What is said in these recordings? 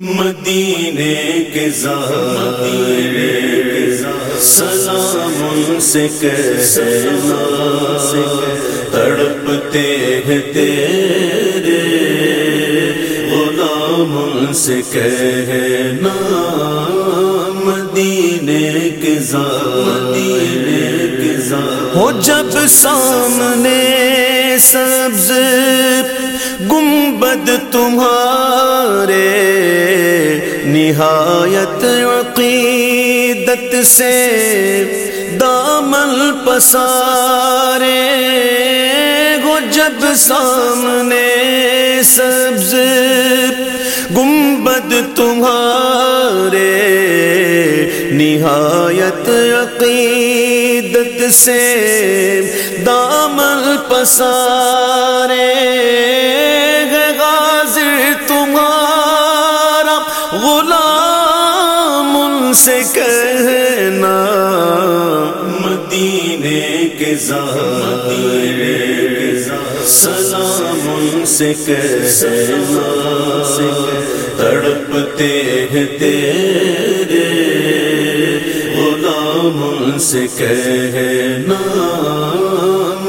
مدینے کے ظاہر سلام سے کیسے سے تڑپتے ہیں تیرے۔ غلام سے کہنا مدینے کے مدینے کے ہو جب سامنے سبز گنبد تمہارے، نہایت عقیدت سے دامل پسارے۔ گو جب سامنے سبز گنبد تمہارے، نہایت عقیدت سے دامل پسارے غازر تمہارا غلام ان سے کہنا مدینے کے ظاہر سلام ان سے کہنا، تڑپتے ہیں تیرے غلام سے کہنا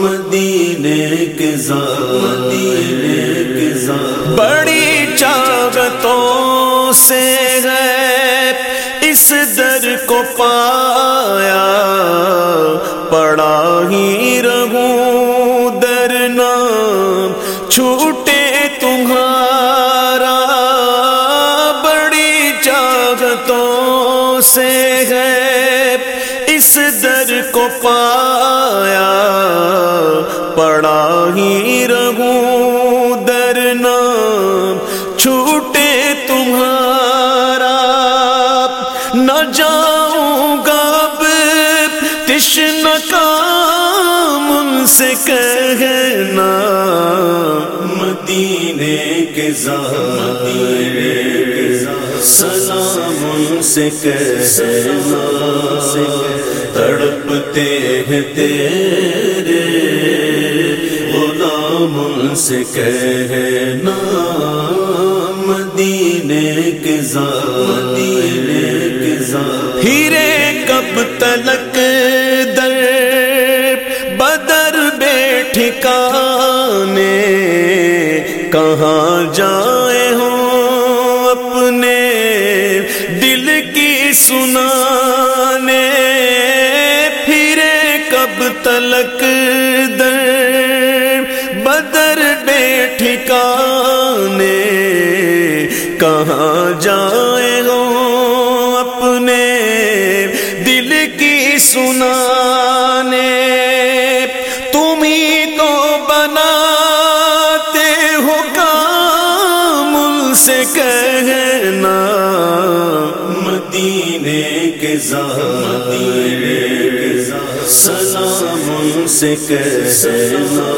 مدینے کے مدینے کے بڑی چاغتوں سے در کو پایا۔ پڑا ہی رہوں درنا چھوٹے تمہارا۔ بڑی چاہتوں سے پایا پڑا ہی رہوں درنا چھوٹے تمہارا، نہ جاؤں گا اب تشن کام سے کہنا مدینے کے ظاہر سلام سے کہنا تڑپتے ہیں تیرے غلام سے کہنا مدینے کے مدینے کے ہیرے کب تلک جائے ہوں اپنے دل کی سنانے۔ پھرے کب تلک در بدر بیٹھ کانے کہاں جائے گو اپنے دل کی سنانے۔ مدینے کے ظاہر سلام سے کہنا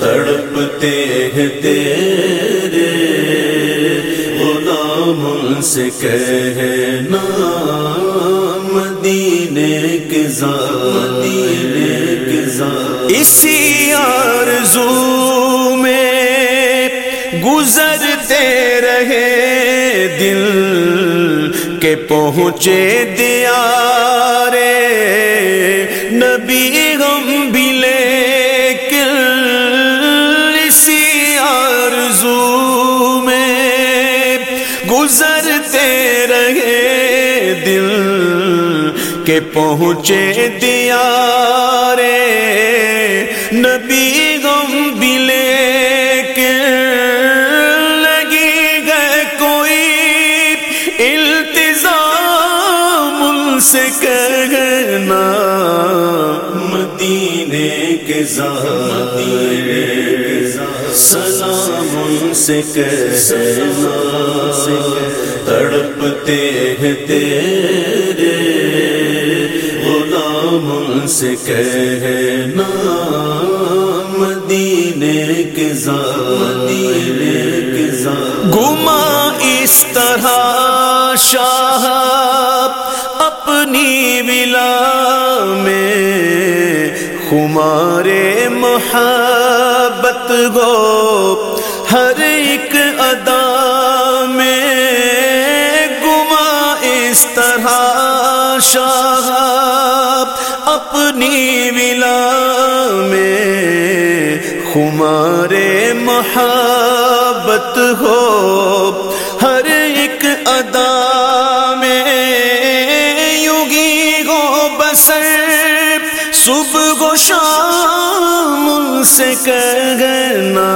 تڑپتے ہیں تیرے غلام سے کہنا مدینے کے مدینے کے اسی آرزو میں گزرتے رہے دل کے پہنچے دیا نبی غم بھی لیکن اسی آرزو میں گزرتے رہے دل کے پہنچے دیا مدینے کے ظاہر سلام سے کہنا تڑپتے ہیں تیرے غلام سے کہنا مدینے کے مدینے کے گما اس طرح شاہ، اپنی ولا میں خمار محبت گو، ہر ایک ادا میں گما اس طرح شاہ اپنی ولا میں خمار محبت ہو، ہر ایک ادا سے کہنا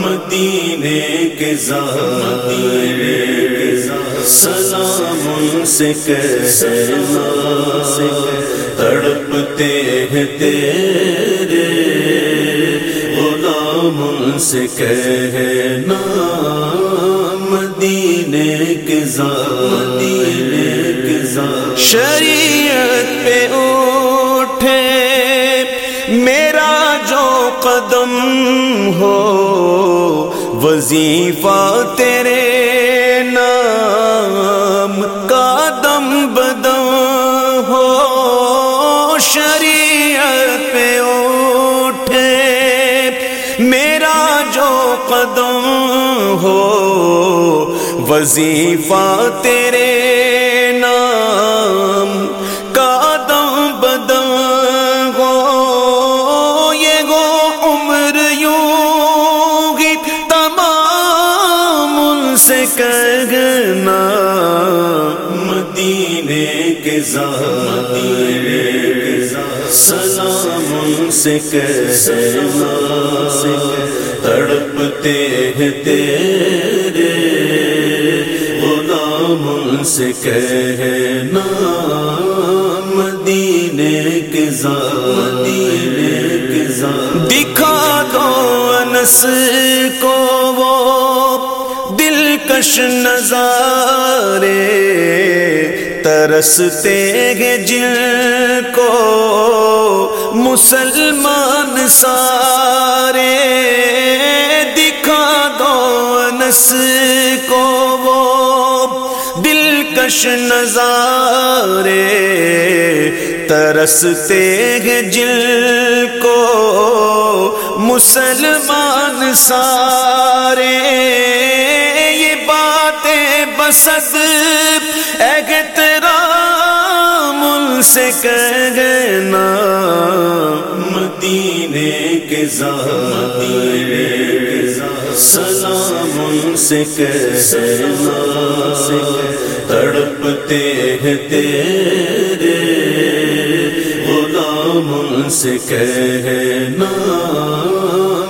مدینے کے سلام سے کہنا تڑپتے ہیں تیرے غلام سے کہنا مدینے کے مدینے کے شریعت پہ اٹھے ہو، وظیفہ تیرے نام کا دم بدم ہو، شریعت پہ اٹھے، میرا جو قدم ہو، وظیفہ تیرے کے مدینے سلام سے کہنا تڑپتے ہیں تیرے غلام سے کہنا مدینے کے مدینے کے دکھا دو انس کو وہ دلکش نظارے۔ ترستے ہیں جن کو مسلمان سارے۔ دکھا دو انس کو وہ دلکش نظارے۔ ترستے ہیں جل کو مسلمان سارے۔ یہ باتیں بسد احترام سے کہنا مدینے کے کے سلام ان سے کہنا تڑپتے ہیں تیرے غلام ان سے کہنا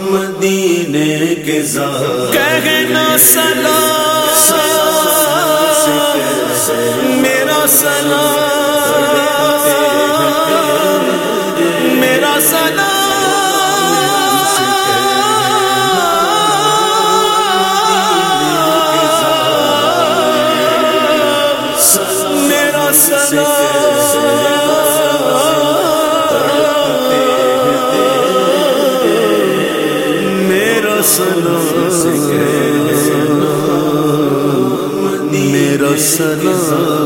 مدینے کے کہنا سلام میرا سلام۔ سلام۔